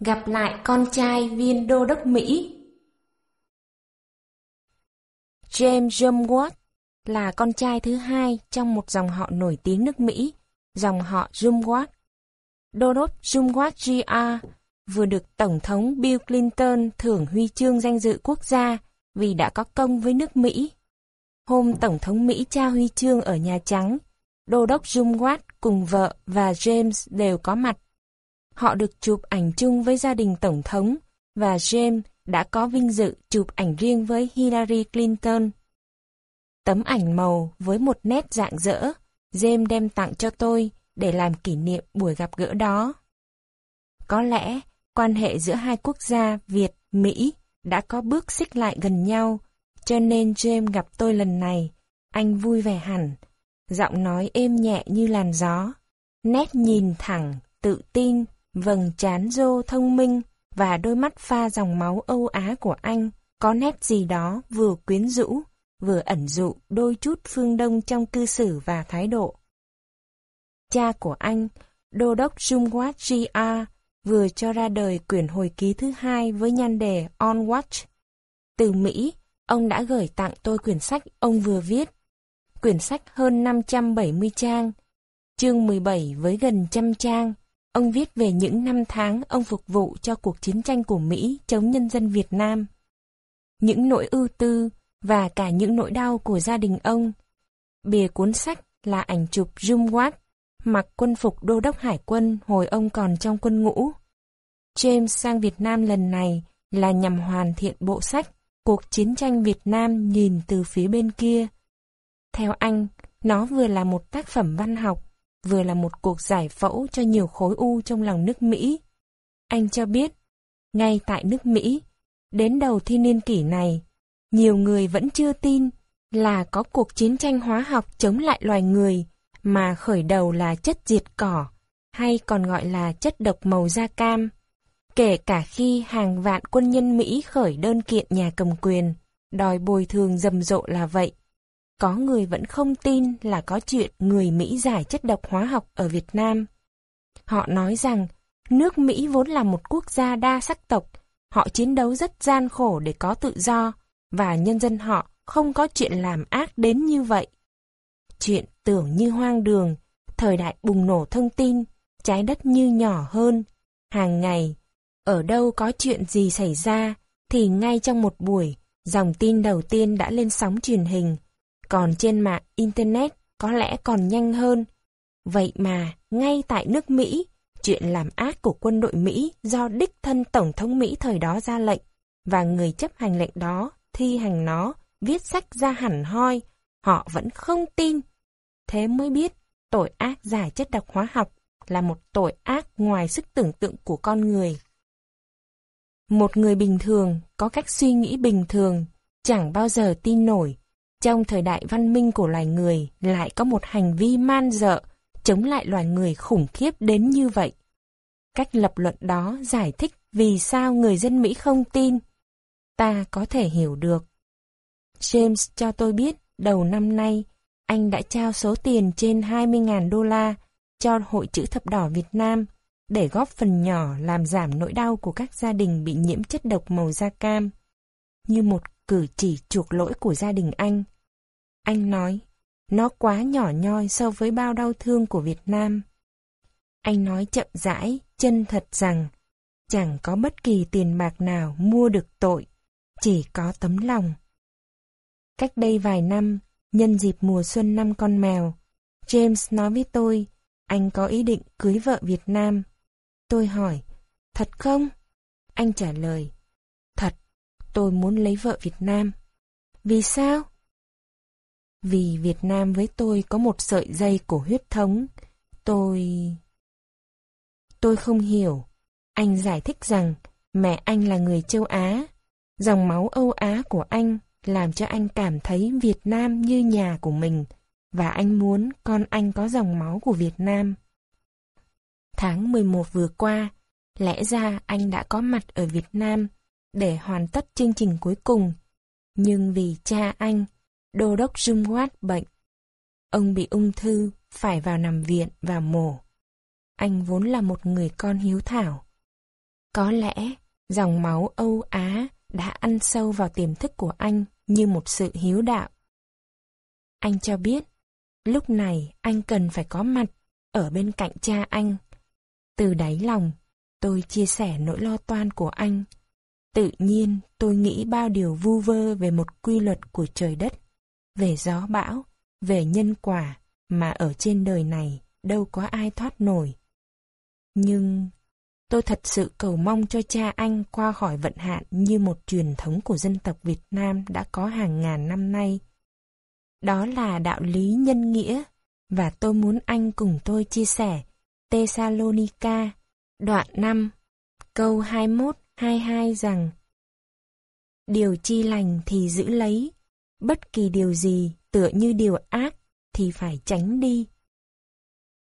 Gặp lại con trai viên đô đốc Mỹ James Jumwatt là con trai thứ hai trong một dòng họ nổi tiếng nước Mỹ, dòng họ Jumwatt. Đô đốc Jumwatt Jr. vừa được Tổng thống Bill Clinton thưởng huy chương danh dự quốc gia vì đã có công với nước Mỹ. Hôm Tổng thống Mỹ trao huy chương ở Nhà Trắng, Đô đốc Jumwatt cùng vợ và James đều có mặt. Họ được chụp ảnh chung với gia đình Tổng thống và James đã có vinh dự chụp ảnh riêng với Hillary Clinton. Tấm ảnh màu với một nét dạng dỡ, James đem tặng cho tôi để làm kỷ niệm buổi gặp gỡ đó. Có lẽ quan hệ giữa hai quốc gia Việt-Mỹ đã có bước xích lại gần nhau, cho nên James gặp tôi lần này, anh vui vẻ hẳn, giọng nói êm nhẹ như làn gió, nét nhìn thẳng, tự tin, vầng trán rô thông minh và đôi mắt pha dòng máu Âu Á của anh có nét gì đó vừa quyến rũ, vừa ẩn dụ đôi chút phương Đông trong cư xử và thái độ. Cha của anh, Đô đốc Jungwat G.R. vừa cho ra đời quyển hồi ký thứ hai với nhan đề On Watch. Từ Mỹ, ông đã gửi tặng tôi quyển sách ông vừa viết. Quyển sách hơn 570 trang, chương 17 với gần trăm trang, Ông viết về những năm tháng ông phục vụ cho cuộc chiến tranh của Mỹ chống nhân dân Việt Nam. Những nỗi ưu tư và cả những nỗi đau của gia đình ông. Bìa cuốn sách là ảnh chụp Jim Watt, mặc quân phục đô đốc hải quân hồi ông còn trong quân ngũ. James sang Việt Nam lần này là nhằm hoàn thiện bộ sách Cuộc chiến tranh Việt Nam nhìn từ phía bên kia. Theo anh, nó vừa là một tác phẩm văn học, vừa là một cuộc giải phẫu cho nhiều khối u trong lòng nước Mỹ. Anh cho biết, ngay tại nước Mỹ, đến đầu thiên niên kỷ này, nhiều người vẫn chưa tin là có cuộc chiến tranh hóa học chống lại loài người mà khởi đầu là chất diệt cỏ, hay còn gọi là chất độc màu da cam. Kể cả khi hàng vạn quân nhân Mỹ khởi đơn kiện nhà cầm quyền, đòi bồi thường rầm rộ là vậy có người vẫn không tin là có chuyện người Mỹ giải chất độc hóa học ở Việt Nam. Họ nói rằng nước Mỹ vốn là một quốc gia đa sắc tộc, họ chiến đấu rất gian khổ để có tự do, và nhân dân họ không có chuyện làm ác đến như vậy. Chuyện tưởng như hoang đường, thời đại bùng nổ thông tin, trái đất như nhỏ hơn, hàng ngày, ở đâu có chuyện gì xảy ra, thì ngay trong một buổi, dòng tin đầu tiên đã lên sóng truyền hình, còn trên mạng Internet có lẽ còn nhanh hơn. Vậy mà, ngay tại nước Mỹ, chuyện làm ác của quân đội Mỹ do đích thân Tổng thống Mỹ thời đó ra lệnh, và người chấp hành lệnh đó, thi hành nó, viết sách ra hẳn hoi, họ vẫn không tin. Thế mới biết, tội ác giải chất độc hóa học là một tội ác ngoài sức tưởng tượng của con người. Một người bình thường, có cách suy nghĩ bình thường, chẳng bao giờ tin nổi trong thời đại văn minh của loài người, lại có một hành vi man dợ, chống lại loài người khủng khiếp đến như vậy. Cách lập luận đó giải thích vì sao người dân Mỹ không tin. Ta có thể hiểu được. James cho tôi biết, đầu năm nay, anh đã trao số tiền trên 20.000 đô la cho Hội chữ thập đỏ Việt Nam để góp phần nhỏ làm giảm nỗi đau của các gia đình bị nhiễm chất độc màu da cam. Như một cử chỉ chuộc lỗi của gia đình anh. Anh nói, nó quá nhỏ nhoi so với bao đau thương của Việt Nam. Anh nói chậm rãi, chân thật rằng, chẳng có bất kỳ tiền bạc nào mua được tội, chỉ có tấm lòng. Cách đây vài năm, nhân dịp mùa xuân năm con mèo, James nói với tôi, anh có ý định cưới vợ Việt Nam. Tôi hỏi, thật không? Anh trả lời, tôi muốn lấy vợ Việt Nam. Vì sao? Vì Việt Nam với tôi có một sợi dây của huyết thống. Tôi... Tôi không hiểu. Anh giải thích rằng mẹ anh là người châu Á. Dòng máu Âu Á của anh làm cho anh cảm thấy Việt Nam như nhà của mình và anh muốn con anh có dòng máu của Việt Nam. Tháng 11 vừa qua, lẽ ra anh đã có mặt ở Việt Nam để hoàn tất chương trình cuối cùng. Nhưng vì cha anh, đô đốc Jungwat bệnh. Ông bị ung thư, phải vào nằm viện và mổ. Anh vốn là một người con hiếu thảo. Có lẽ dòng máu Âu Á đã ăn sâu vào tiềm thức của anh như một sự hiếu đạo. Anh cho biết, lúc này anh cần phải có mặt ở bên cạnh cha anh. Từ đáy lòng, tôi chia sẻ nỗi lo toan của anh. Tự nhiên tôi nghĩ bao điều vu vơ về một quy luật của trời đất, về gió bão, về nhân quả mà ở trên đời này đâu có ai thoát nổi. Nhưng tôi thật sự cầu mong cho cha anh qua khỏi vận hạn như một truyền thống của dân tộc Việt Nam đã có hàng ngàn năm nay. Đó là đạo lý nhân nghĩa, và tôi muốn anh cùng tôi chia sẻ Tesalonica đoạn 5, câu 22 rằng Điều chi lành thì giữ lấy, bất kỳ điều gì tựa như điều ác thì phải tránh đi.